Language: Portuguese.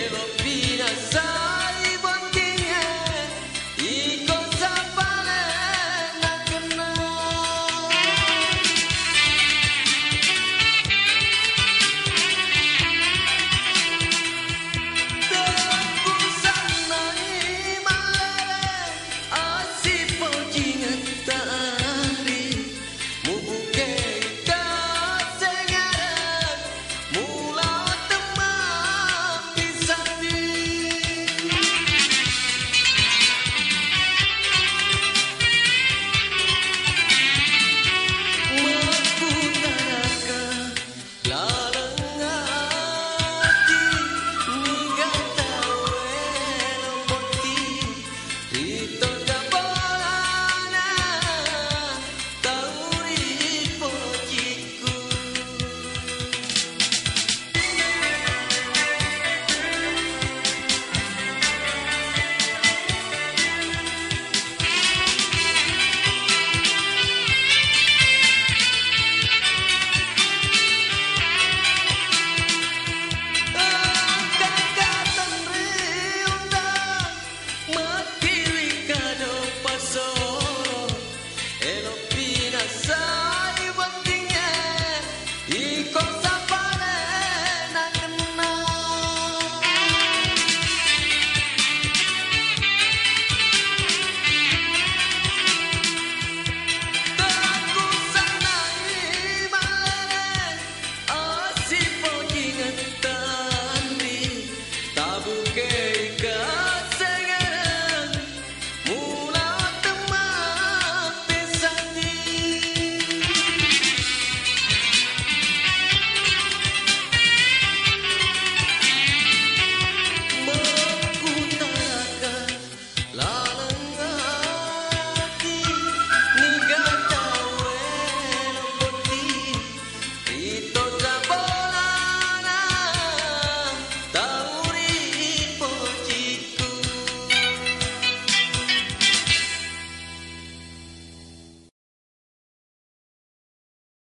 Pelo Pinas.